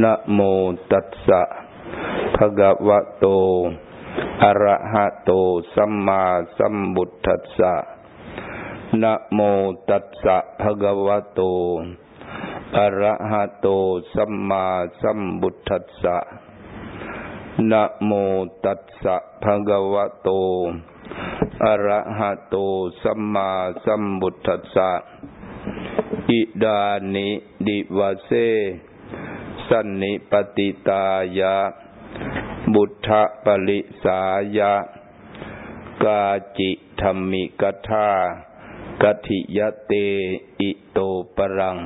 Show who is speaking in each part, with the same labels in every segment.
Speaker 1: นะโมตัสสะภะคะวะโต อะระหะโต สัมมาสัมพุทธัสสะนะโมตัสสะภะคะวะโต อะระหะโต สัมมาสัมพุทธัสสะนะโมตัสสะภะคะวะโต อะระหะโต สัมมาสัมพุทธัสสะอิดานิดิวะเซ สันนิปติตายะ บุทธปริสายะ กาจิธรรมิกทากทิยเตอิโตปรัง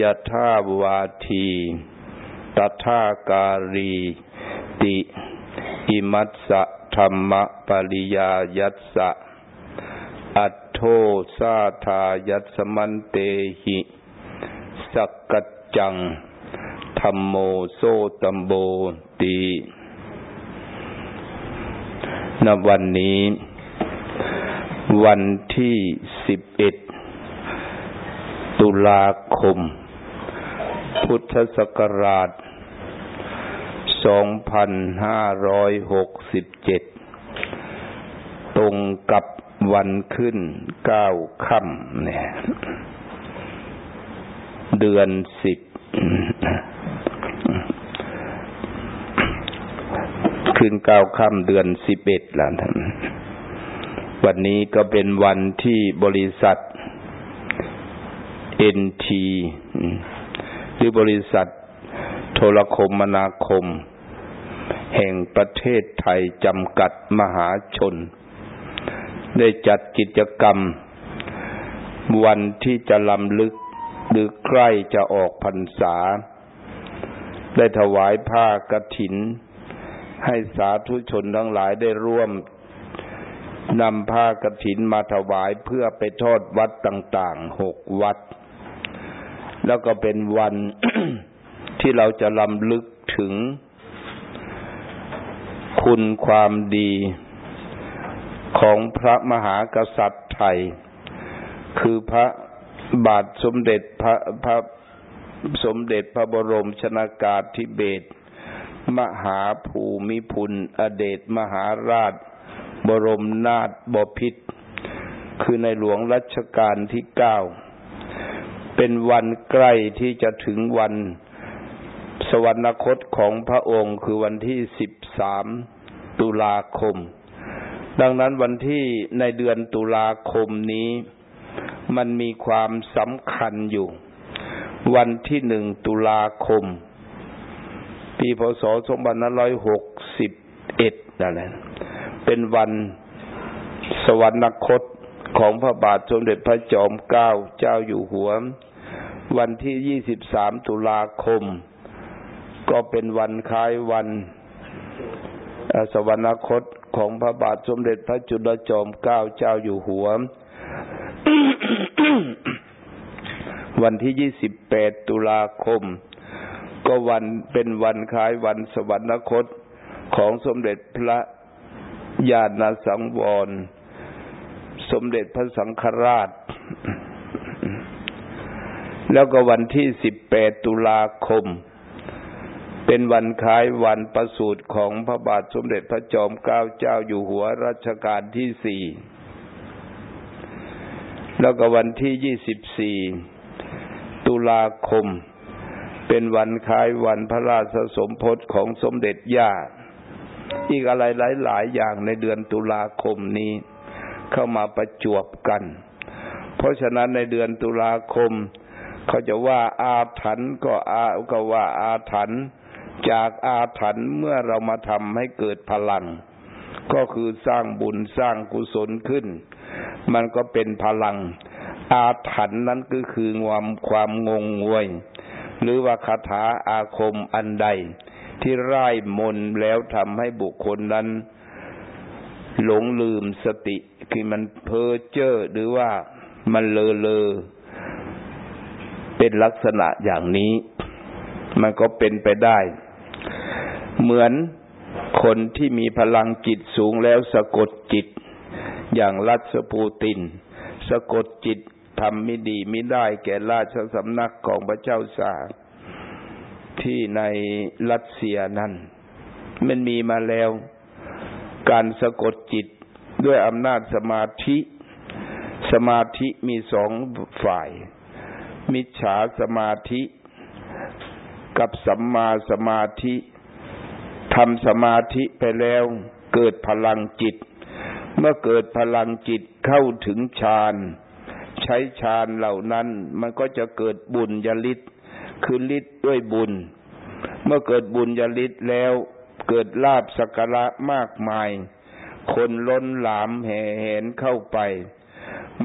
Speaker 1: ยะธาวาทีตถาการี ติ อิมัสสะธรรมปริยายัสสะ อัตโทสาทายัสมันเตหิ สักกัจจัง รรมโมโซตัมโบตีณวันนี้ วันที่สิบเอ็ดตุลาคม พุทธศักราชสองพันห้าร้อยหกสิบเจ็ดตรงกับวันขึ้นเก้าค่ำเนี่ยเดือนสิบ คืนเก้าค่ำเดือนสิบเอ็ดแล้วท่านวันนี้ก็เป็นวันที่บริษัทเอ็นทีหรือบริษัทโทรคมนาคม แห่งประเทศไทยจำกัดมหาชน ได้จัดกิจกรรม วันที่จะลำลึกหรือใกล้จะออกพรรษา ได้ถวายผ้ากรถิน ให้สาธุชนทั้งหลายได้ร่วมนำผ้ากรถินมาถวายเพื่อไปทอดวัดต่างๆหกวัด แล้วก็เป็นวันที่เราจะลำลึกถึง คุณความดีของพระมหากษัตริย์ไทย คือพระบาทสมเด็จพระพระสมเด็จพระบรมชนากาธิเบศร มหาภูมิพุนอเดชมหาราช บรมนาถบพิตรคือในหลวงรัชกาลที่เก้าเป็นวันใกล้ที่จะถึงวันสวรรคตของพระองค์คือวันที่สิบสามตุลาคม ดังนั้นวันที่ในเดือนตุลาคมนี้ มันมีความสำคัญอยู่ วันที่หนึ่งตุลาคม ปีพศ2561นั่นแหละเป็นวันสวรรคตของพระบาทสมเด็จพระจอมเกล้าเจ้าอยู่หัว วันที่23ตุลาคม ก็เป็นวันคล้ายวันสวรรคตของพระบาทสมเด็จพระจุลจอมเกล้าเจ้าอยู่หัว วันที่28ตุลาคม ก็วันเป็นวันคล้ายวันสวรรคตของสมเด็จพระญาณสังวร สมเด็จพระสังฆราช แล้วก็วันที่สิบแปดตุลาคม เป็นวันคล้ายวันประสูติของพระบาทสมเด็จพระจอมเกล้าเจ้าอยู่หัวรัชกาลที่สี่ แล้วก็วันที่ยี่สิบสี่ตุลาคม เป็นวันคล้ายวันพระราชสมภพของสมเด็จย่า อีกอะไรหลาย ๆ อย่างในเดือนตุลาคมนี้ เข้ามาประจวบกัน เพราะฉะนั้นในเดือนตุลาคม เขาจะว่าอาถรรพ์ก็อาก็ว่าอาถรรพ์จากอาถรรพ์เมื่อเรามาทำให้เกิดพลัง ก็คือสร้างบุญสร้างกุศลขึ้น มันก็เป็นพลัง อาถรรพ์นั้นก็คือความความงงงวย หรือว่าคาถาอาคมอันใด ที่ร่ายมนแล้วทำให้บุคคลนั้น หลงลืมสติ คือมันเพ้อเจ้อหรือว่ามันเลอเลอ เป็นลักษณะอย่างนี้ มันก็เป็นไปได้ เหมือนคนที่มีพลังจิตสูงแล้วสะกดจิต อย่างรัชปูติน สะกดจิต ทำไม่ดีไม่ได้แก่ราชสำนักของพระเจ้าสาที่ที่ในรัสเซียนั้น มันมีมาแล้ว การสะกดจิตด้วยอำนาจสมาธิ สมาธิมีสองฝ่าย มิจฉาสมาธิกับสัมมาสมาธิทำสมาธิไปแล้ว เกิดพลังจิต เมื่อเกิดพลังจิตเข้าถึงฌาน ใช้ฌานเหล่านั้น มันก็จะเกิดบุญญาลิศคือฤทธิ์ด้วยบุญ เมื่อเกิดบุญญาลิศแล้ว เกิดลาบสักการะมากมาย คนล้นหลามแห่เห็นเข้าไป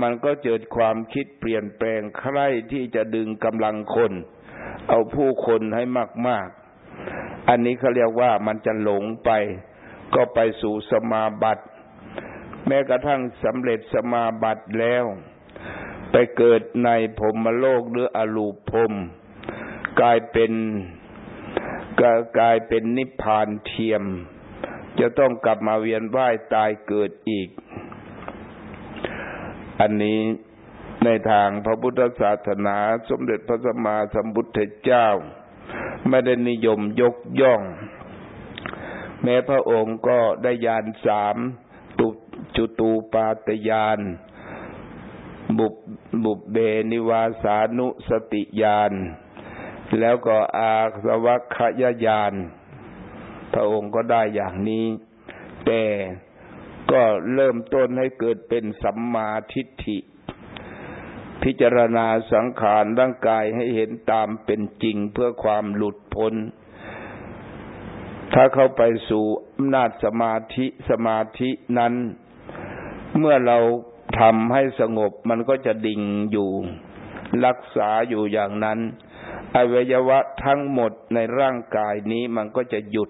Speaker 1: มันก็เกิดความคิดเปลี่ยนแปลงใคร่ที่จะดึงกำลังคน เอาผู้คนให้มาก ๆ อันนี้เขาเรียกว่ามันจะหลงไป ก็ไปสู่สมาบัติแม้กระทั่งสำเร็จสมาบัติแล้ว ไปเกิดในพรมโลกหรืออรูปพรมกลายเป็นกลายเป็นนิพพานเทียม จะต้องกลับมาเวียนว่ายตายเกิดอีก อันนี้ในทางพระพุทธศาสนาสมเด็จพระสัมมาสัมพุทธเจ้า ไม่ได้นิยมยกย่อง แม้พระองค์ก็ได้ยานสามตุจุตูปาตยาน บุบบุบเบนิวาสานุสติยานแล้วก็อาสวัคยายานพระองค์ก็ได้อย่างนี้ แต่ก็เริ่มต้นให้เกิดเป็นสัมมาทิฏฐิ พิจารณาสังขารร่างกายให้เห็นตามเป็นจริงเพื่อความหลุดพ้น ถ้าเข้าไปสู่อำนาจสมาธิสมาธินั้น เมื่อเรา ทำให้สงบมันก็จะดิ่งอยู่ รักษาอยู่อย่างนั้น อวัยวะทั้งหมดในร่างกายนี้มันก็จะหยุด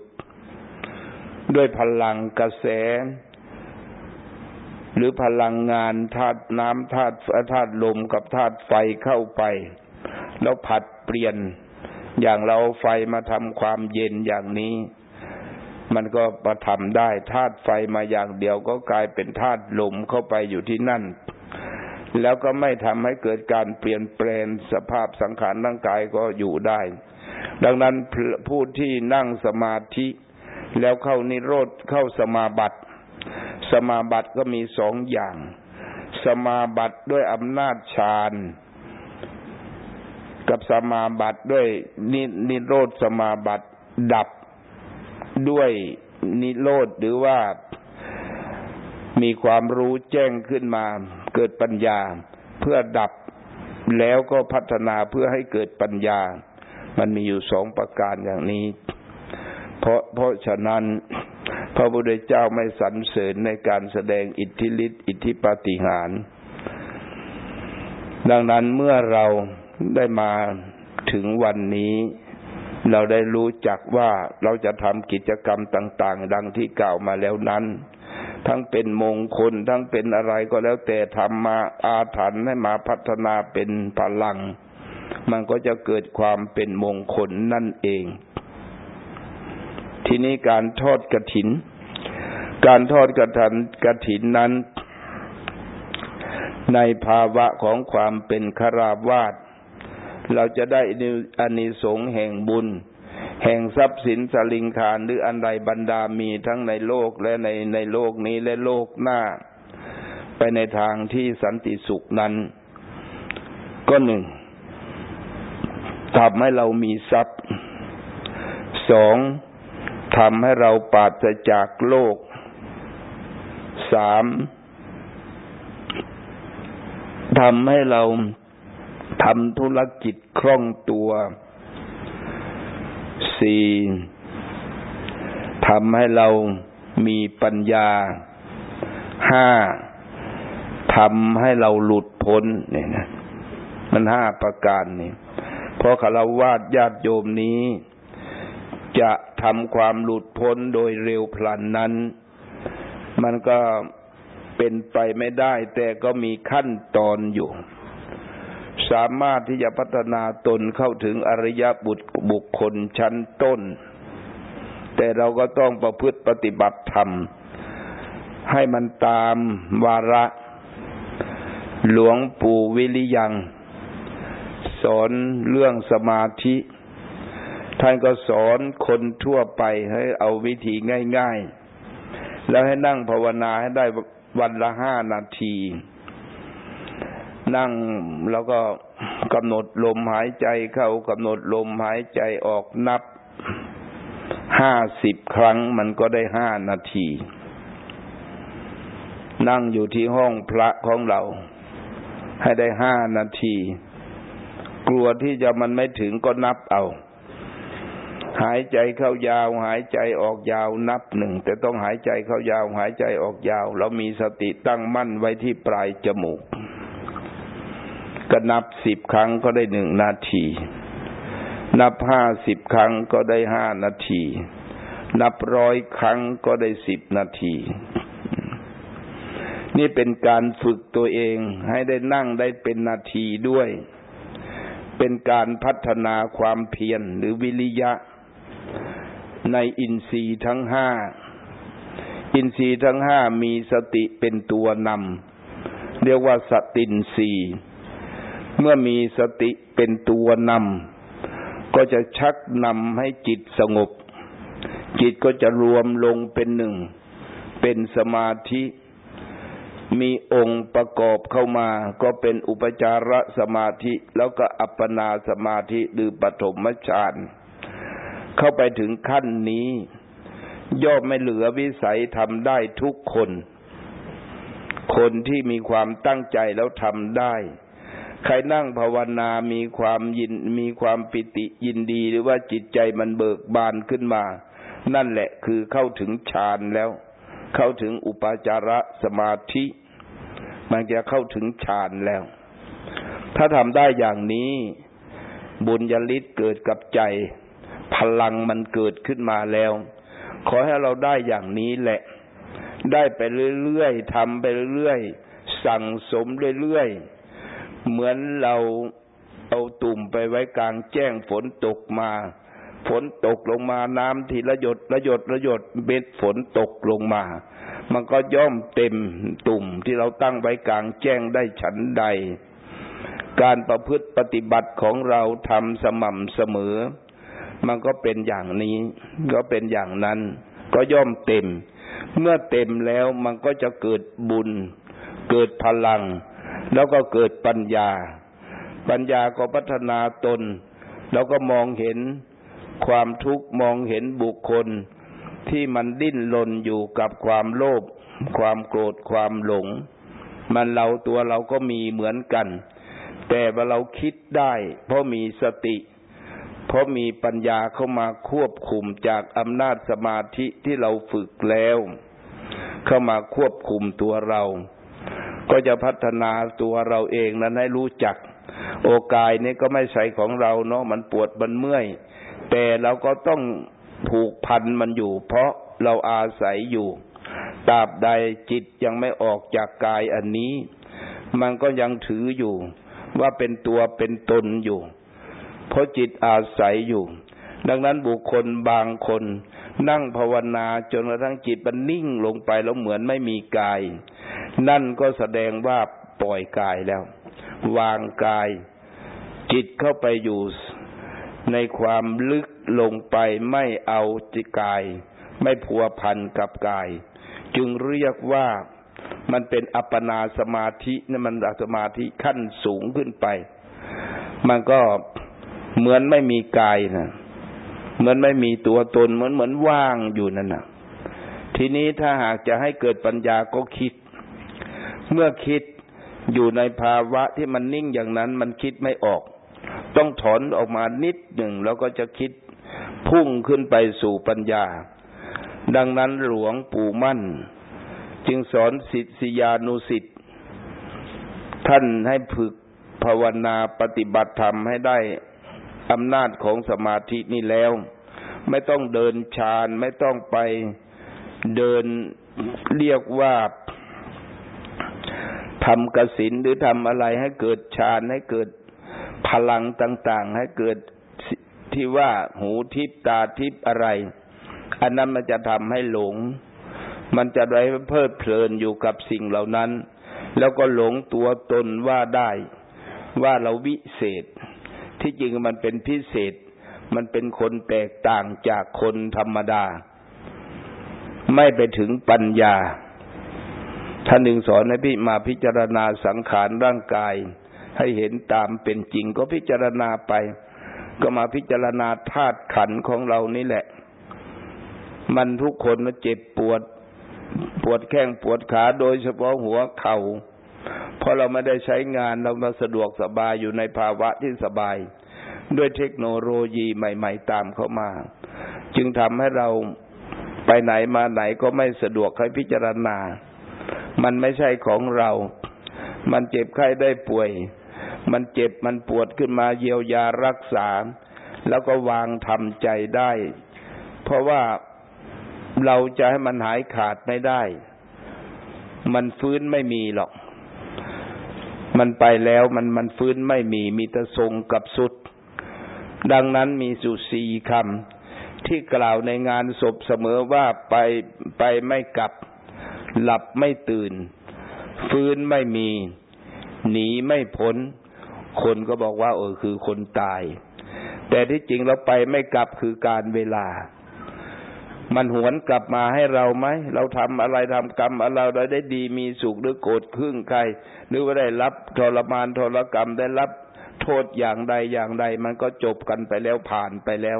Speaker 1: ด้วยพลังกระแส หรือพลังงานธาตุน้ำธาตุธาตุลมกับธาตุไฟเข้าไป แล้วผัดเปลี่ยนอย่างเราไฟมาทำความเย็นอย่างนี้ มันก็ประทำได้ธาตุไฟมาอย่างเดียวก็กลายเป็นธาตุลมเข้าไปอยู่ที่นั่น แล้วก็ไม่ทำให้เกิดการเปลี่ยนแปลงสภาพสังขารร่างกายก็อยู่ได้ ดังนั้นผู้ที่นั่งสมาธิ แล้วเข้านิโรธเข้าสมาบัติ สมาบัติก็มีสองอย่าง สมาบัติด้วยอำนาจฌานกับสมาบัติด้วยนินโรธสมาบัติดับ ด้วยนิโรธหรือว่ามีความรู้แจ้งขึ้นมา เกิดปัญญา เพื่อดับแล้วก็พัฒนาเพื่อให้เกิดปัญญา มันมีอยู่สองประการอย่างนี้ เพราะเพราะฉะนั้น พระพุทธเจ้าไม่สรรเสริญในการแสดงอิทธิฤทธิอิทธิปาฏิหาริย์ดังนั้นเมื่อเราได้มาถึงวันนี้ เราได้รู้จักว่าเราจะทำกิจกรรมต่าง ๆ ดังที่กล่าวมาแล้วนั้น ทั้งเป็นมงคลทั้งเป็นอะไรก็แล้วแต่ทำมาอาถรรพ์ให้มาพัฒนาเป็นพลัง มันก็จะเกิดความเป็นมงคลนั่นเอง ทีนี้การทอดกระถิน การทอดกระถินกระถินนั้น ในภาวะของความเป็นคาราวาส เราจะได้อานิสงส์แห่งบุญ แห่งทรัพย์สินสลิงคารหรืออันใดบรรดามีทั้งในโลกและในในโลกนี้และโลกหน้า ไปในทางที่สันติสุขนั้น ก็หนึ่งทำให้เรามีทรัพย์สองทำให้เราปราศจากโลกสามทำให้เรา ทำธุรกิจคล่องตัวสี่ทำให้เรามีปัญญาห้าทำให้เราหลุดพ้นเนี่ยนะมันห้าประการนี่เพราะคารวาสญาติโยมนี้ จะทำความหลุดพ้นโดยเร็วพลันนั้น มันก็เป็นไปไม่ได้ แต่ก็มีขั้นตอนอยู่ สามารถที่จะพัฒนาตนเข้าถึงอริยบุตรบุคคลชั้นต้น แต่เราก็ต้องประพฤติปฏิบัติธรรม ให้มันตามวาระ หลวงปู่วิริยัง สอนเรื่องสมาธิ ท่านก็สอนคนทั่วไปให้เอาวิธีง่าย ๆ แล้วให้นั่งภาวนาให้ได้วันละห้านาที นั่งแล้วก็กำหนดลมหายใจเข้ากำหนดลมหายใจออกนับห้าสิบครั้งมันก็ได้ห้านาที นั่งอยู่ที่ห้องพระของเรา ให้ได้ห้านาที กลัวที่จะมันไม่ถึงก็นับเอา หายใจเข้ายาว หายใจออกยาวนับหนึ่ง แต่ต้องหายใจเข้ายาว หายใจออกยาวเรามีสติตั้งมั่นไว้ที่ปลายจมูก ก็นับสิบครั้งก็ได้หนึ่งนาที นับห้าสิบครั้งก็ได้ห้านาที นับร้อยครั้งก็ได้สิบนาที นี่เป็นการฝึกตัวเองให้ได้นั่งได้เป็นนาทีด้วย เป็นการพัฒนาความเพียรหรือวิริยะ ในอินทรีย์ทั้งห้า อินทรีย์ทั้งห้ามีสติเป็นตัวนำเรียกว่าสตินทรีย์ เมื่อมีสติเป็นตัวนำก็จะชักนำให้จิตสงบ จิตก็จะรวมลงเป็นหนึ่ง เป็นสมาธิ มีองค์ประกอบเข้ามา ก็เป็นอุปจารสมาธิ แล้วก็อัปปนาสมาธิหรือปฐมฌานเข้าไปถึงขั้นนี้ ย่อมไม่เหลือวิสัยทำได้ทุกคน คนที่มีความตั้งใจแล้วทำได้ ใครนั่งภาวนา มีความยิน มีความปิติยินดี หรือว่าจิตใจมันเบิกบานขึ้นมา นั่นแหละคือเข้าถึงฌานแล้ว เข้าถึงอุปจาระสมาธิ มันจะเข้าถึงฌานแล้ว ถ้าทำได้อย่างนี้ บุญญาลิศเกิดกับใจ พลังมันเกิดขึ้นมาแล้ว ขอให้เราได้อย่างนี้แหละ ได้ไปเรื่อยๆทำไปเรื่อยๆสั่งสมเรื่อยๆ เหมือนเราเอาตุ่มไปไว้กลางแจ้งฝนตกมา ฝนตกลงมาน้ำทีละหยดละหยดละหยดเบ็ดฝนตกลงมา มันก็ย่อมเต็มตุ่มที่เราตั้งไว้กลางแจ้งได้ฉันใด การประพฤติปฏิบัติของเราทำสม่ำเสมอ มันก็เป็นอย่างนี้ ก็เป็นอย่างนั้น ก็ย่อมเต็ม เมื่อเต็มแล้วมันก็จะเกิดบุญ เกิดพลัง แล้วก็เกิดปัญญา ปัญญาก็พัฒนาตน แล้วก็มองเห็นความทุกข์มองเห็นบุคคล ที่มันดิ้นรนอยู่กับความโลภความโกรธความหลง มันเราตัวเราก็มีเหมือนกัน แต่ว่าเราคิดได้ เพราะมีสติ เพราะมีปัญญาเข้ามาควบคุมจากอำนาจสมาธิที่เราฝึกแล้ว เข้ามาควบคุมตัวเรา ก็จะพัฒนาตัวเราเองนั้นให้รู้จัก โอกายนี้ก็ไม่ใช่ของเราเนาะมันปวดมันเมื่อย แต่เราก็ต้องผูกพันมันอยู่ เพราะเราอาศัยอยู่ตราบใดจิตยังไม่ออกจากกายอันนี้ มันก็ยังถืออยู่ ว่าเป็นตัวเป็นตนอยู่ เพราะจิตอาศัยอยู่ ดังนั้นบุคคลบางคน นั่งภาวนาจนกระทั่งจิตมันนิ่งลงไปแล้วเหมือนไม่มีกาย นั่นก็แสดงว่าปล่อยกายแล้ว วางกาย จิตเข้าไปอยู่ในความลึกลงไปไม่เอาจิตกาย ไม่พัวพันกับกาย จึงเรียกว่ามันเป็นอัปปนาสมาธินั่นมันสมาธิขั้นสูงขึ้นไป มันก็เหมือนไม่มีกายนะเหมือนไม่มีตัวตนเหมือนเหมือนว่างอยู่นั่นนะทีนี้ถ้าหากจะให้เกิดปัญญาก็คิด เมื่อคิดอยู่ในภาวะที่มันนิ่งอย่างนั้นมันคิดไม่ออก ต้องถอนออกมานิดหนึ่งแล้วก็จะคิดพุ่งขึ้นไปสู่ปัญญา ดังนั้นหลวงปู่มั่น จึงสอนสิทธิยานุสิทธิ์ท่านให้ฝึกภาวนาปฏิบัติธรรมให้ได้อำนาจของสมาธินี่แล้ว ไม่ต้องเดินฌานไม่ต้องไปเดินเรียกว่า ทำกสินหรือทำอะไรให้เกิดฌานให้เกิดพลังต่าง ๆ ให้เกิดที่ว่าหูทิพตาทิพอะไร อันนั้นมันจะทำให้หลง มันจะได้เพลิดเพลินอยู่กับสิ่งเหล่านั้น แล้วก็หลงตัวตนว่าได้ ว่าเราวิเศษ ที่จริงมันเป็นพิเศษ มันเป็นคนแตกต่างจากคนธรรมดา ไม่ไปถึงปัญญา ท่านหนึ่งสอนให้พี่มาพิจารณาสังขารร่างกาย ให้เห็นตามเป็นจริงก็พิจารณาไป ก็มาพิจารณาธาตุขันของเรานี่แหละ มันทุกคนมันเจ็บปวด ปวดแข้งปวดขาโดยเฉพาะหัวเขา่าเพราะเราไม่ได้ใช้งานเรามาสะดวกสบายอยู่ในภาวะที่สบาย ด้วยเทคโนโลยีใหม่ ๆ ตามเข้ามา จึงทำให้เราไปไหนมาไหนก็ไม่สะดวกให้พิจารณา มันไม่ใช่ของเรา มันเจ็บไข้ได้ป่วย มันเจ็บมันปวดขึ้นมาเยียวยารักษา แล้วก็วางทำใจได้ เพราะว่าเราจะให้มันหายขาดไม่ได้ มันฟื้นไม่มีหรอก มันไปแล้วมันมันฟื้นไม่มีมีแต่ทรงกับสุด ดังนั้นมีสุสีคำที่กล่าวในงานศพเสมอว่าไปไปไม่กลับ หลับไม่ตื่น ฟื้นไม่มี หนีไม่พ้น คนก็บอกว่า เออคือคนตาย แต่ที่จริงเราไปไม่กลับคือการเวลา มันหวนกลับมาให้เราไหม เราทำอะไรทำกรรมอะไรเราได้ดีมีสุขหรือโกรธครึ่งใคร หรือว่าได้รับทรมานทรกรรมได้รับโทษอย่างใดอย่างใด มันก็จบกันไปแล้วผ่านไปแล้ว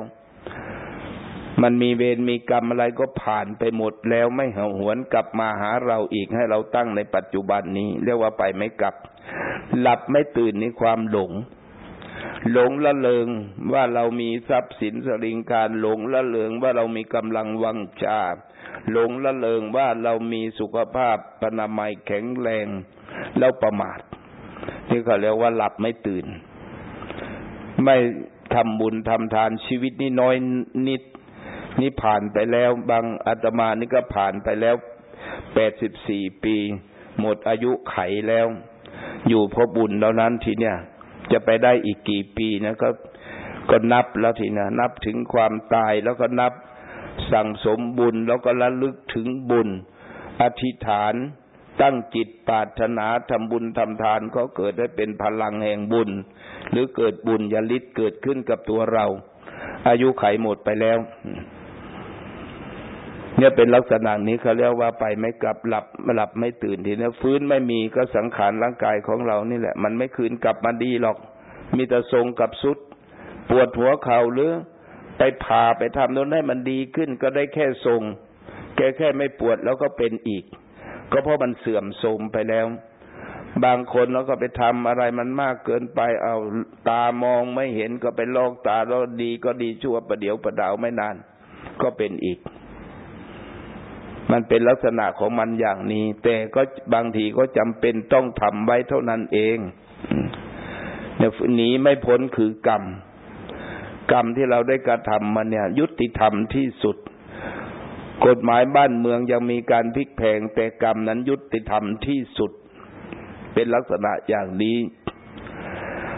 Speaker 1: มันมีเวรมีกรรมอะไรก็ผ่านไปหมดแล้วไม่หหวนกลับมาหาเราอีกให้เราตั้งในปัจจุบันนี้ เรียกว่าไปไม่กลับ หลับไม่ตื่นในความหลง หลงละเลงว่าเรามีทรัพย์สินสริงการหลงละเลงว่าเรามีกำลังวังชาหลงละเลงว่าเรามีสุขภาพปนามัยแข็งแรงแล้วประมาทนี่เขาเรียกว่าหลับไม่ตื่น ไม่ทำบุญทำทานชีวิตนี่น้อยนิด นี่ผ่านไปแล้ว บางอาตมานี่ก็ผ่านไปแล้วแปดสิบสี่ปี หมดอายุไขแล้ว อยู่พระบุญแล้วนั้นทีเนี้ยจะไปได้อีกกี่ปีนะก็ก็นับแล้วทีนี้นับถึงความตายแล้วก็นับสั่งสมบุญแล้วก็ระลึกถึงบุญ อธิษฐานตั้งจิตปรารถนาทำบุญทำทานก็เกิดได้เป็นพลังแห่งบุญ หรือเกิดบุญยลิศเกิดขึ้นกับตัวเรา อายุไขหมดไปแล้ว เนี่ยเป็นลักษณะนี้เขาเรียกว่าไปไม่กลับหลับหลับไม่ตื่นทีนี้ฟื้นไม่มีก็สังขารร่างกายของเรานี่แหละ มันไม่คืนกลับมาดีหรอก มีแต่ทรงกับสุด ปวดหัวเข่าหรือไปผ่าไปทำโน้นให้มันดีขึ้นก็ได้แค่ทรงแค่แค่ไม่ปวดแล้วก็เป็นอีก ก็เพราะมันเสื่อมโทรมไปแล้ว บางคนแล้วก็ไปทำอะไรมันมากเกินไปเอาตามองไม่เห็นก็ไปลอกตาแล้วดีก็ดีชั่วประเดี๋ยวประดาวไม่นาน ก็เป็นอีก มันเป็นลักษณะของมันอย่างนี้ แต่ก็บางทีก็จำเป็นต้องทำไว้เท่านั้นเองเนี่ยหนีไม่พ้นคือกรรม กรรมที่เราได้กระทำมาเนี่ย ยุติธรรมที่สุด กฎหมายบ้านเมืองยังมีการพลิกแพงแต่กรรมนั้นยุติธรรมที่สุด เป็นลักษณะอย่างนี้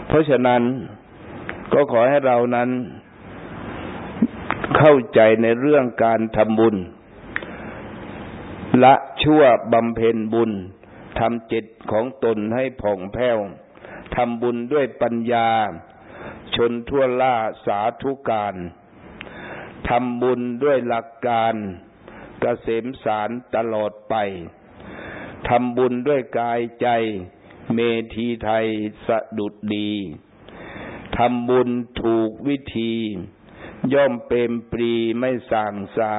Speaker 1: เพราะฉะนั้นก็ขอให้เรานั้นเข้าใจในเรื่องการทำบุญ ชั่วบำเพ็ญบุญทำจิตของตนให้ผ่องแผ้วทำบุญด้วยปัญญา ชนทั่วล่าสาธุการทำบุญด้วยหลักการกเกษมสารตลอดไปทำบุญด้วยกายใจ เมธีไทยสะดุดดีทำบุญถูกวิธี ย่อมเปรมปรีไม่สั่งซา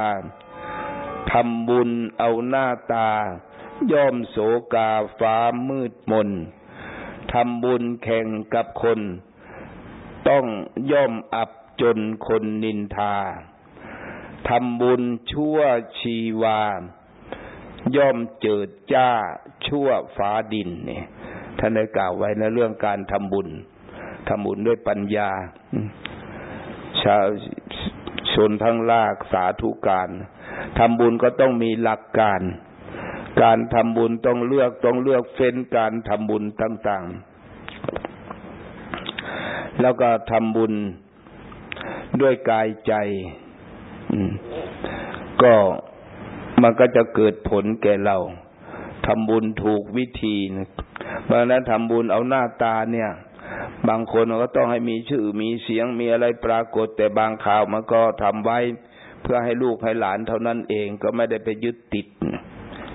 Speaker 1: ทำบุญเอาหน้าตา ย่อมโศกาฟ้ามืดมนทำบุญแข่งกับคน ต้องย่อมอับจนคนนินทาทำบุญชั่วชีวา ย่อมเจิดจ้าชั่วฟ้าดินเนี่ยท่านได้กล่าวไว้ในเรื่องการทำบุญทำบุญด้วยปัญญา ชาวชนทั้งลากสาธุการ ทำบุญก็ต้องมีหลักการ การทำบุญต้องเลือกต้องเลือกเฟ้นการทำบุญต่าง ๆ แล้วก็ทำบุญด้วยกายใจก็มันก็จะเกิดผลแก่เราทำบุญถูกวิธีเพราะนั้นทำบุญเอาหน้าตาเนี่ย บางคนก็ต้องให้มีชื่อมีเสียงมีอะไรปรากฏ แต่บางข่าวมันก็ทำไว้ เพื่อให้ลูกให้หลานเท่านั้นเองก็ไม่ได้ไปยึดติด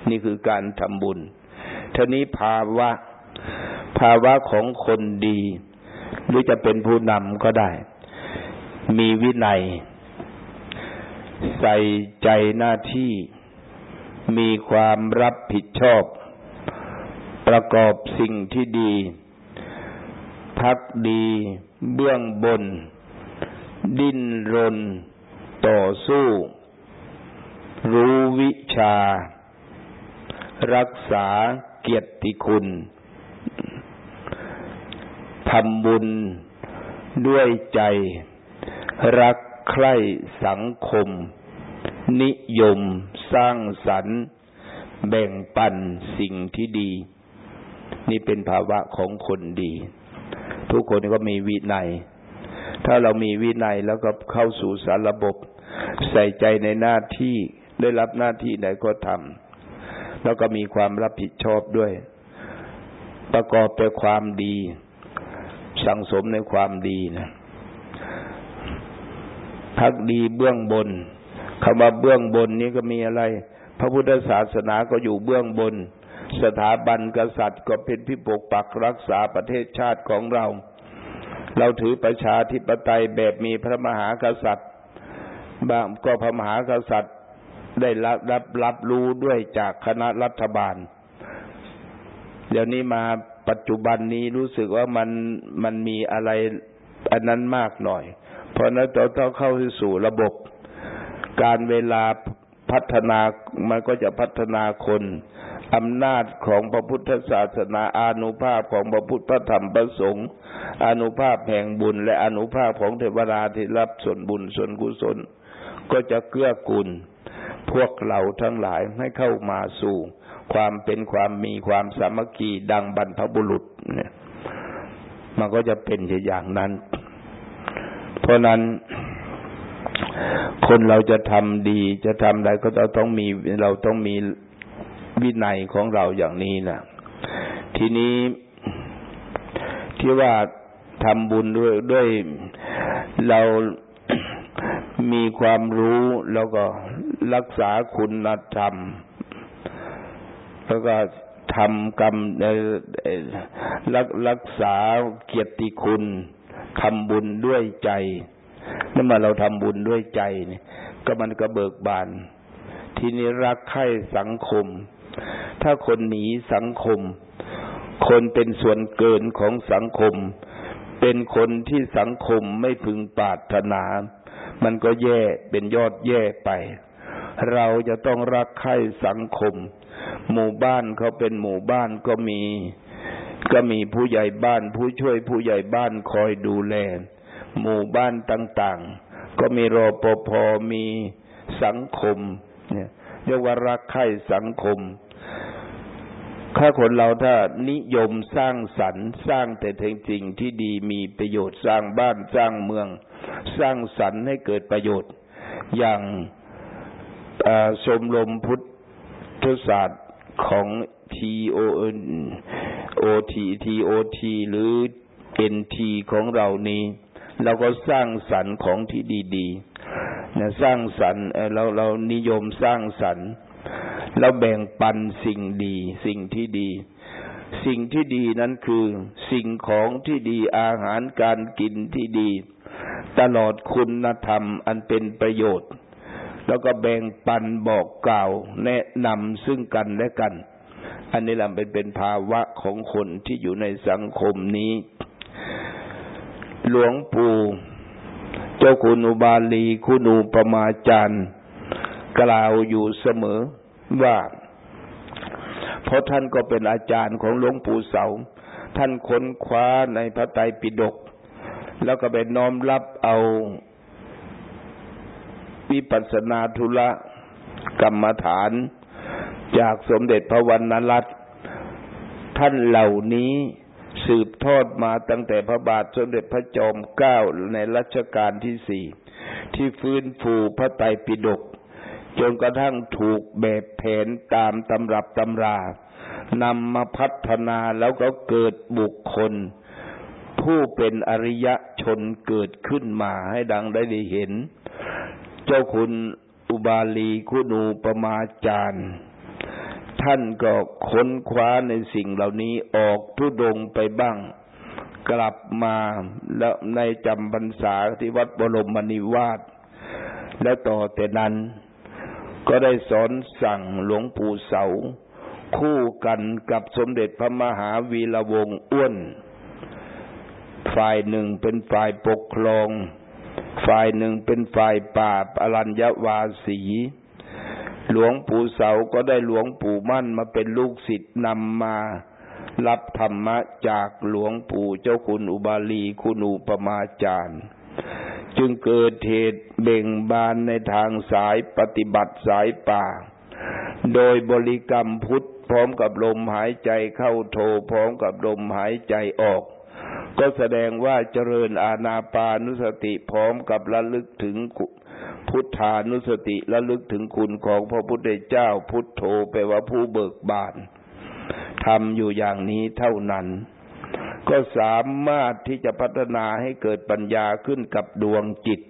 Speaker 1: นี่คือการทำบุญท่านี้ภาวะ ภาวะของคนดี หรือจะเป็นผู้นำก็ได้ มีวินัย ใส่ใจหน้าที่ มีความรับผิดชอบ ประกอบสิ่งที่ดีพักดี เบื้องบน ดิ้นรน ต่อสู้ รู้วิชา รักษาเกียรติคุณทำบุญด้วยใจ รักใคร่สังคม นิยมสร้างสรรค์ แบ่งปันสิ่งที่ดี นี่เป็นภาวะของคนดี ทุกคนก็มีวินัย ถ้าเรามีวินัยแล้วก็เข้าสู่สารระบบ ใส่ใจในหน้าที่ได้รับหน้าที่ไหนก็ทำแล้วก็มีความรับผิดชอบด้วย ประกอบไปความดี สังสมในความดีนะพักดีเบื้องบนคำว่าเบื้องบนนี้ก็มีอะไร พระพุทธศาสนาก็อยู่เบื้องบน สถาบันกษัตริย์ก็เป็นพิปกปักรักษาประเทศชาติของเรา เราถือประชาธิปไตยแบบมีพระมหากษัตริย์บางก็พระมหากษัตริย์ได้รับรับรับรู้ด้วยจากคณะรัฐบาล เดี๋ยวนี้มาปัจจุบันนี้รู้สึกว่ามันมันมีอะไรอันนั้นมากหน่อย เพราะนั้นเราต้องเข้าสู่ระบบ การเวลาพัฒนามันก็จะพัฒนาคน อำนาจของพระพุทธศาสนาอานุภาพของพระพุทธพระธรรมพระสงฆ์อนุภาพแห่งบุญ และอนุภาพของเทวดาที่รับส่วนบุญส่วนกุศล ก็จะเกื้อกูลพวกเราทั้งหลายให้เข้ามาสู่ ความเป็นความมีความสามัคคีดังบรรพบุรุษเนี่ยมันก็จะเป็นอย่างนั้น เพราะนั้นคนเราจะทำดีจะทำอะไรก็ต้องมีเราต้องมี วินัยของเราอย่างนี้นะทีนี้ที่ว่าทำบุญด้วยด้วยเรามีความรู้แล้วก็รักษาคุณธรรม แล้วก็ทำกรรมรักรักษาเกียรติคุณทำบุญด้วยใจนั่นมาเราทำบุญด้วยใจเนี่ย ก็มันก็เบิกบาน ทีนี้รักใคร่สังคม ถ้าคนหนีสังคม คนเป็นส่วนเกินของสังคม เป็นคนที่สังคมไม่พึงปรารถนา มันก็แย่เป็นยอดแย่ไป เราจะต้องรักใคร่สังคม หมู่บ้านเขาเป็นหมู่บ้านก็มี ก็มีผู้ใหญ่บ้านผู้ช่วยผู้ใหญ่บ้านคอยดูแล หมู่บ้านต่าง ๆ ก็มีรอปภมีสังคม เยเรียกว่ารักใคร่สังคม ถ้าคนเราถ้านิยมสร้างสรรค์ สร้างแต่เงจริงที่ดีมีประโยชน์สร้างบ้านสร้างเมือง สร้างสรรค์ให้เกิดประโยชน์ อย่างชมรมพุทธศาสตร์ของ T O N O T T O T หรือ N T ของเรานี้ เราก็สร้างสรรค์ของที่ดี ๆ นะสร้างสรรค์เราเรานิยมสร้างสรรค์เราแบ่งปันสิ่งดี สิ่งที่ดี สิ่งที่ดีนั้นคือสิ่งของที่ดีอาหารการกินที่ดี ตลอดคุณธรรมอันเป็นประโยชน์ แล้วก็แบ่งปันบอกกล่าวแนะนำซึ่งกันและกัน อันนี้ละเป็นเป็นภาวะของคนที่อยู่ในสังคมนี้ หลวงปู่ เจ้าคุณอุบาลีคุณูปมาจารย์กล่าวอยู่เสมอว่า เพราะท่านก็เป็นอาจารย์ของหลวงปู่เสา ท่านค้นคว้าในพระไตรปิฎกแล้วก็ไปน้อมรับเอาวิปัสนาธุระกรรมฐาน จากสมเด็จพระวรรณรัตน์ท่านเหล่านี้ สืบทอดมาตั้งแต่พระบาทสมเด็จพระจอมเกล้าในรัชกาลที่สี่ที่ฟื้นฟูพระไตรปิฎกจนกระทั่งถูกแบบแผนตามตำรับตำรานำมาพัฒนาแล้วก็เกิดบุคคล ผู้เป็นอริยชนเกิดขึ้นมาให้ดังได้ได้เห็น เจ้าคุณอุบาลีคุณูปมาจารย์ ท่านก็ค้นคว้าในสิ่งเหล่านี้ออกทุดงไปบ้าง กลับมาแล้วในจำพรรษาที่วัดบรมมณีวาด และต่อแต่นั้น ก็ได้สอนสั่งหลวงปู่เสา คู่กันกับสมเด็จพระมหาวีระวงศ์อ้วน ฝ่ายหนึ่งเป็นฝ่ายปกครอง ฝ่ายหนึ่งเป็นฝ่ายปราบอรัญญวาสี หลวงปู่เสาก็ได้หลวงปู่มั่นมาเป็นลูกศิษย์นำมารับธรรมะจากหลวงปู่เจ้าคุณอุบาลีคุณูปมาจารย์ จึงเกิดเหตุเบ่งบานในทางสายปฏิบัติสายป่า โดยบริกรรมพุทธพร้อมกับลมหายใจเข้าโทพร้อมกับลมหายใจออก ก็แสดงว่าเจริญอาณาปานุสติพร้อมกับระลึกถึง พุทธานุสติและลึกถึงคุณของพระพุทธเจ้าพุทโธแปลว่าผู้เบิกบานทำอยู่อย่างนี้เท่านั้น ก็สามารถที่จะพัฒนาให้เกิดปัญญาขึ้นกับดวงจิต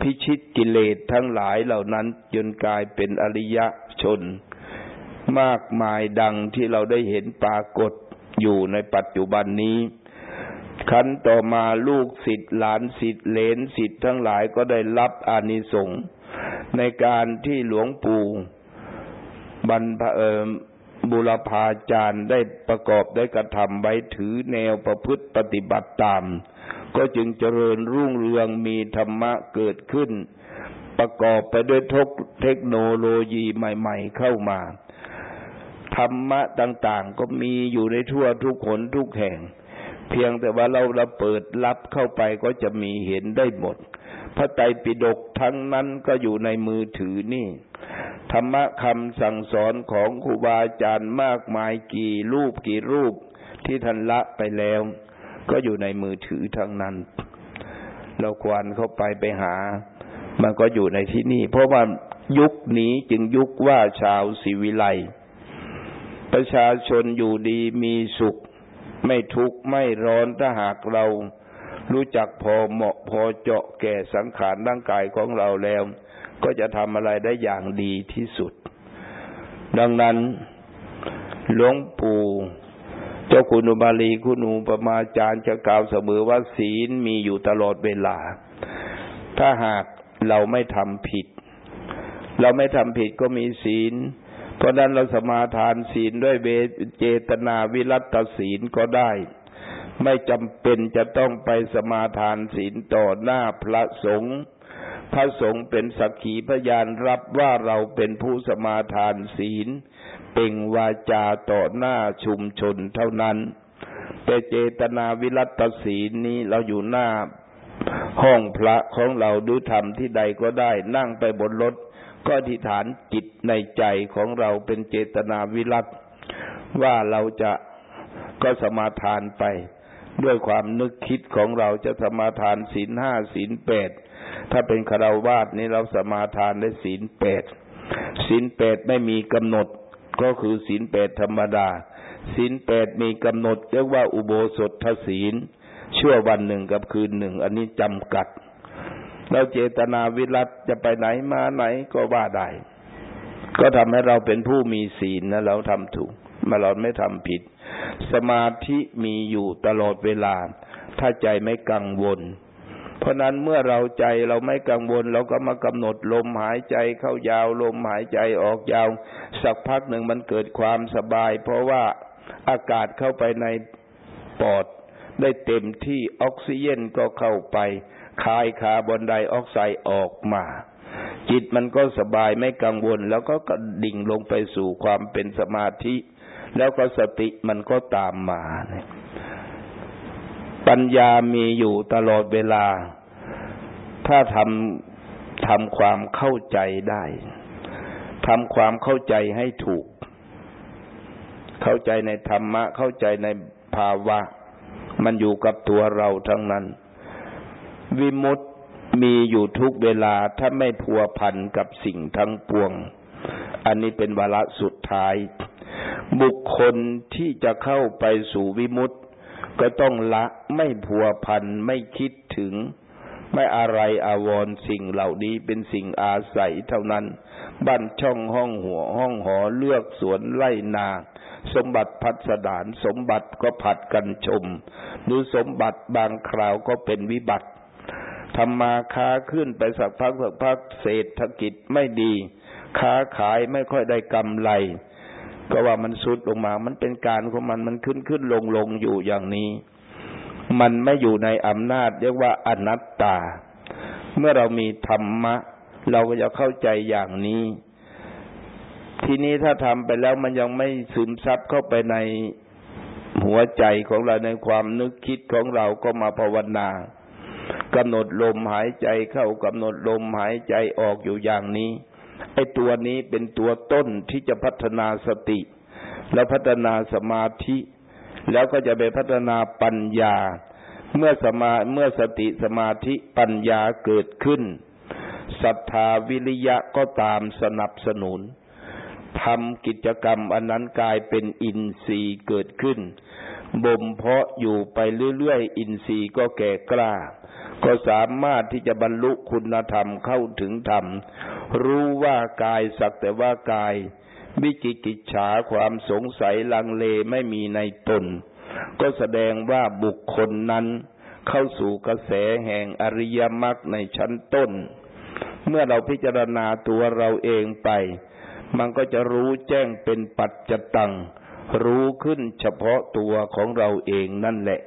Speaker 1: พิชิตกิเลสทั้งหลายเหล่านั้นจนกลายเป็นอริยชน มากมายดังที่เราได้เห็นปรากฏอยู่ในปัจจุบันนี้ ขันต่อมาลูกศิษย์หลานศิษย์เลนศิษย์ทั้งหลายก็ได้รับอานิสงส์ในการที่หลวงปู่บรรพเอบุรพาจารย์ได้ประกอบได้กระทำไว้ถือแนวประพฤติปฏิบัติตาม ก็จึงเจริญรุ่งเรืองมีธรรมะเกิดขึ้น ประกอบไปด้วยทกเทคโนโลยีใหม่ๆเข้ามา ธรรมะต่างๆก็มีอยู่ในทั่วทุกคนทุกแห่ง เพียงแต่ว่าเราเราเปิดรับเข้าไปก็จะมีเห็นได้หมด พระไตรปิฎกทั้งนั้นก็อยู่ในมือถือนี่ ธรรมะคำสั่งสอนของครูบาอาจารย์มากมายกี่รูปกี่รูปที่ท่านละไปแล้ว ก็อยู่ในมือถือทั้งนั้น เราควรเข้าไปไปหา มันก็อยู่ในที่นี่ เพราะว่ายุคนี้จึงยุคว่าชาวศิวิไลประชาชนอยู่ดีมีสุข ไม่ทุกข์ไม่ร้อนถ้าหากเรารู้จักพอเหมาะพอเจาะแก่สังขารร่างกายของเราแล้ว ก็จะทำอะไรได้อย่างดีที่สุด ดังนั้นหลวงปู่เจ้าคุณอุบาลีคุณูปมาจารย์จะกล่าวเสมอว่าศีลมีอยู่ตลอดเวลา ถ้าหากเราไม่ทำผิด เราไม่ทำผิดก็มีศีล เพราะนั้นเราสมาทานศีลด้วยเจตนาวิรัตศีลก็ได้ ไม่จำเป็นจะต้องไปสมาทานศีลต่อหน้าพระสงฆ์พระสงฆ์เป็นสักขีพยานรับว่าเราเป็นผู้สมาทานศีล เป่งวาจาต่อหน้าชุมชนเท่านั้นแต่เจตนาวิรัตศีลนี้เราอยู่หน้าห้องพระของเราดูธรรมที่ใดก็ได้ นั่งไปบนรถ ก็อธิษฐานจิตในใจของเราเป็นเจตนาวิรัตว่าเราจะก็สมาทานไป ด้วยความนึกคิดของเราจะสมาทานศีลห้าศีลแปดถ้าเป็นคารวาสนี่เราสมาทานได้ศีลแปดศีลแปดไม่มีกำหนดก็คือศีลแปดธรรมดาศีลแปดมีกำหนดเรียกว่าอุโบสถศีลชั่ววันหนึ่งกับคืนหนึ่ง อันนี้จำกัด เราเจตนาวิรัตจะไปไหนมาไหนก็ว่าได้ ก็ทำให้เราเป็นผู้มีศีลนะเราทำถูกมาเราไม่ทำผิด สมาธิมีอยู่ตลอดเวลา ถ้าใจไม่กังวล เพราะนั้นเมื่อเราใจเราไม่กังวล เราก็มากำหนดลมหายใจเข้ายาวลมหายใจออกยาว สักพักหนึ่งมันเกิดความสบาย เพราะว่าอากาศเข้าไปในปอดได้เต็มที่ออกซิเจนก็เข้าไป คายคาร์บอนไดออกไซด์ออกมา จิตมันก็สบายไม่กังวล แล้วก็กระดิ่งลงไปสู่ความเป็นสมาธิ แล้วก็สติมันก็ตามมาเนี่ยปัญญามีอยู่ตลอดเวลา ถ้าทำทำความเข้าใจได้ทำความเข้าใจให้ถูก เข้าใจในธรรมะ เข้าใจในภาวะ มันอยู่กับตัวเราทั้งนั้น วิมุตตมีอยู่ทุกเวลาถ้าไม่พัวพันกับสิ่งทั้งปวง อันนี้เป็นวาระสุดท้าย บุคคลที่จะเข้าไปสู่วิมุตตก็ต้องละไม่ผัวพันไม่คิดถึง ไม่อะไรอาวรสิ่งเหล่านี้เป็นสิ่งอาศัยเท่านั้น บ้านช่องห้องหัวห้องหอเลือกสวนไร่นาสมบัติพัสดานสมบัติก็ผัดกันชม หรือสมบัติบางคราวก็เป็นวิบัติ ทำมาค้าขึ้นไปสักพักสักพักเศรษฐกิจไม่ดี ค้าขายไม่ค่อยได้กำไร ก็ว่ามันสุดลงมา มันเป็นการของมันมันขึ้นขึ้นลงลงอยู่อย่างนี้ มันไม่อยู่ในอำนาจ เรียกว่าอนัตตา เมื่อเรามีธรรมะ เราก็จะเข้าใจอย่างนี้ทีนี้ถ้าทำไปแล้วมันยังไม่ซึมซับเข้าไปในหัวใจของเราในความนึกคิดของเราก็มาภาวนา กำหนดลมหายใจเข้ากำหนดลมหายใจออกอยู่อย่างนี้ไอ้ตัวนี้เป็นตัวต้นที่จะพัฒนาสติ แล้วพัฒนาสมาธิ แล้วก็จะไปพัฒนาปัญญา เมื่อสมาเมื่อสติสมาธิปัญญาเกิดขึ้นศรัทธาวิริยะก็ตามสนับสนุนทำกิจกรรมอันนั้นกลายเป็นอินทรีย์เกิดขึ้น บ่มเพาะอยู่ไปเรื่อยๆ อินทรีย์ก็แก่กล้า ก็สามารถที่จะบรรลุคุณธรรมเข้าถึงธรรม รู้ว่ากายสักแต่ว่ากาย วิจิกิจฉาความสงสัยลังเลไม่มีในตน ก็แสดงว่าบุคคลนั้นเข้าสู่กระแสแห่งอริยมรรคในชั้นต้น เมื่อเราพิจารณาตัวเราเองไป มันก็จะรู้แจ้งเป็นปัจจตัง รู้ขึ้นเฉพาะตัวของเราเองนั่นแหละ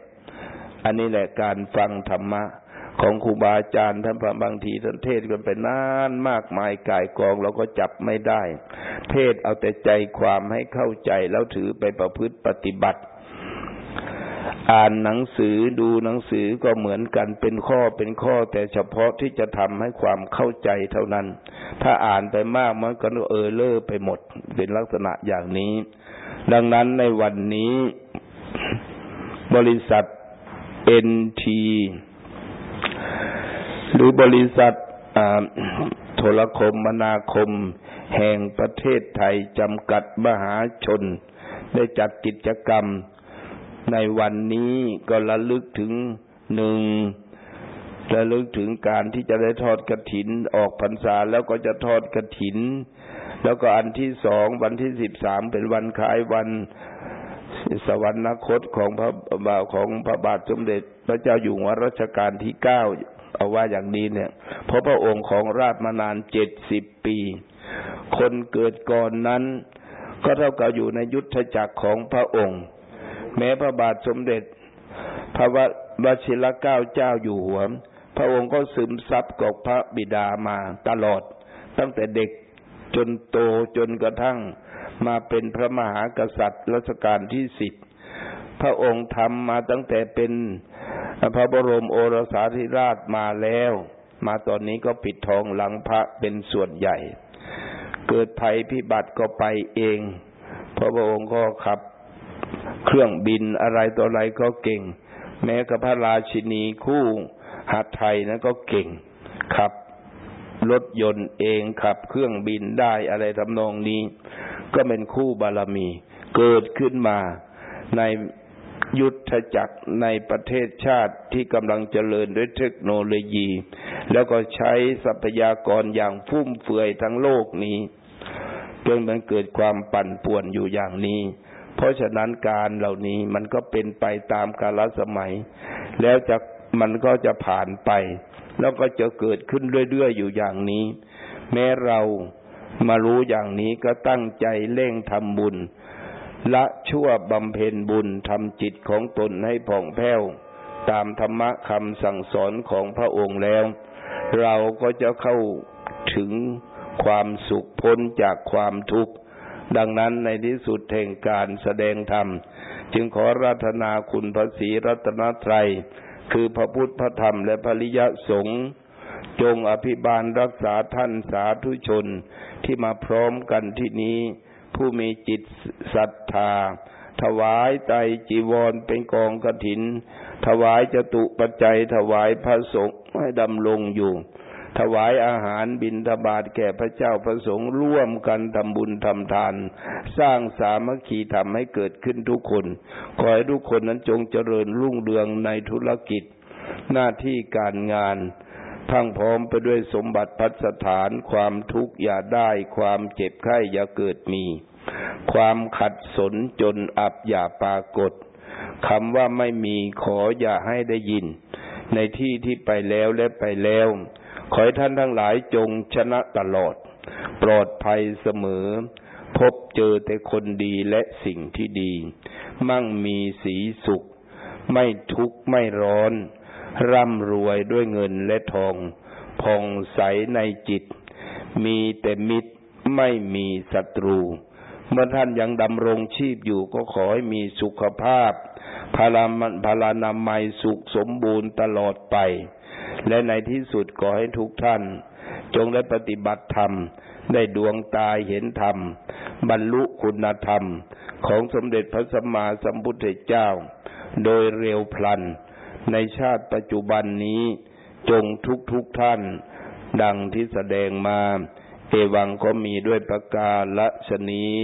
Speaker 1: อันนี้แหละการฟังธรรมะ ของครูบาอาจารย์ท่านพระบางทีท่านเทศกันไปนานมากมายกายกองเราก็จับไม่ได้ เทศเอาแต่ใจความให้เข้าใจแล้วถือไปประพฤติปฏิบัติ อ่านหนังสือดูหนังสือก็เหมือนกันเป็นข้อเป็นข้อแต่เฉพาะที่จะทำให้ความเข้าใจเท่านั้น ถ้าอ่านไปมากมันก็เออเลอไปหมดเป็นลักษณะอย่างนี้ ดังนั้นในวันนี้ บริษัทเอ็นที หรือบริษัทโทรคมมนาคม แห่งประเทศไทยจำกัดมหาชน ได้จัดกิจกรรม ในวันนี้ก็ระลึกถึงหนึ่งระลึกถึงการที่จะได้ทอดกระถินออกพรรษาแล้วก็จะทอดกระถิน แล้วก็อันที่สองวันที่สิบสามเป็นวันคล้ายวันสวรรคตของพระบาของพระบาทสมเด็จ พระเจ้าอยู่หัวรัชกาลที่เก้า เอาว่าอย่างนี้เนี่ยเพราะพระองค์ของราชมานานเจ็ดสิบปี คนเกิดก่อนนั้น ก็เท่ากับอยู่ในยุทธจักรของพระองค์ แม้พระบาทสมเด็จ พระวชิรเก้าเจ้าอยู่หัว พระองค์ก็ซึมซับกับพระบิดามาตลอด ตั้งแต่เด็กจนโตจนกระทั่งมาเป็นพระมหากษัตริย์รัชกาลที่สิบพระองค์ทำมาตั้งแต่เป็น พระบรมโอรสาธิราชมาแล้ว มาตอนนี้ก็ปิดทองหลังพระเป็นส่วนใหญ่ เกิดภัยพิบัติก็ไปเองพระองค์ก็ขับเครื่องบินอะไรต่ออะไรก็เก่ง แม้กับพระราชินีคู่หัดไทยนั้นก็เก่งขับรถยนต์เองขับเครื่องบินได้อะไรทำนองนี้ ก็เป็นคู่บารมี เกิดขึ้นมาใน ยุทธจักรในประเทศชาติที่กำลังเจริญด้วยเทคโนโลยี แล้วก็ใช้ทรัพยากรอย่างฟุ่มเฟือยทั้งโลกนี้จนมันเกิดความปั่นป่วนอยู่อย่างนี้ เพราะฉะนั้นการเหล่านี้มันก็เป็นไปตามกาลสมัย แล้วจะมันก็จะผ่านไป แล้วก็จะเกิดขึ้นเรื่อยๆอยู่อย่างนี้ แม้เรามารู้อย่างนี้ก็ตั้งใจเร่งทำบุญ ละชั่วบำเพ็ญบุญทำจิตของตนให้ผ่องแผ้ว ตามธรรมะคำสั่งสอนของพระองค์แล้ว เราก็จะเข้าถึงความสุขพ้นจากความทุกข์ ดังนั้นในที่สุดแห่งการแสดงธรรม จึงขอรัตนาคุณพระศรีรัตนตรัย คือพระพุทธพระธรรมและพระริยสงฆ์จงอภิบาลรักษาท่านสาธุชนที่มาพร้อมกันที่นี้ ผู้มีจิตศรัทธา ถวายไตจีวรเป็นกองกระถิน ถวายจตุปัจจัย ถวายพระสงฆ์ให้ดำลงอยู่ ถวายอาหารบิณฑบาตแก่พระเจ้าพระสงฆ์ร่วมกันทำบุญทำทาน สร้างสามัคคีทำให้เกิดขึ้นทุกคน ขอให้ทุกคนนั้นจงเจริญรุ่งเรืองในธุรกิจ หน้าที่การงาน พังพร้อมไปด้วยสมบัติพัสถานความทุกข์อย่าได้ ความเจ็บไข้อย่าเกิดมี ความขัดสนจนอับอย่าปรากฏคำว่าไม่มีขออย่าให้ได้ยิน ในที่ที่ไปแล้วและไปแล้ว ขอให้ท่านทั้งหลายจงชนะตลอด ปลอดภัยเสมอ พบเจอแต่คนดีและสิ่งที่ดี มั่งมีสีสุข ไม่ทุกข์ไม่ร้อน ร่ำรวยด้วยเงินและทองผ่องใสในจิต มีแต่มิตรไม่มีศัตรู เมื่อท่านยังดำรงชีพอยู่ก็ขอให้มีสุขภาพพลามันพลานามัยสุขสมบูรณ์ตลอดไป และในที่สุดขอให้ทุกท่าน จงได้ปฏิบัติธรรม ได้ดวงตาเห็นธรรม บรรลุคุณธรรมของสมเด็จพระสัมมาสัมพุทธเจ้า โดยเร็วพลัน ในชาติปัจจุบันนี้จงทุกทุกท่าน ดังที่แสดงมา เอวังก็มีด้วยประกาศละชนี้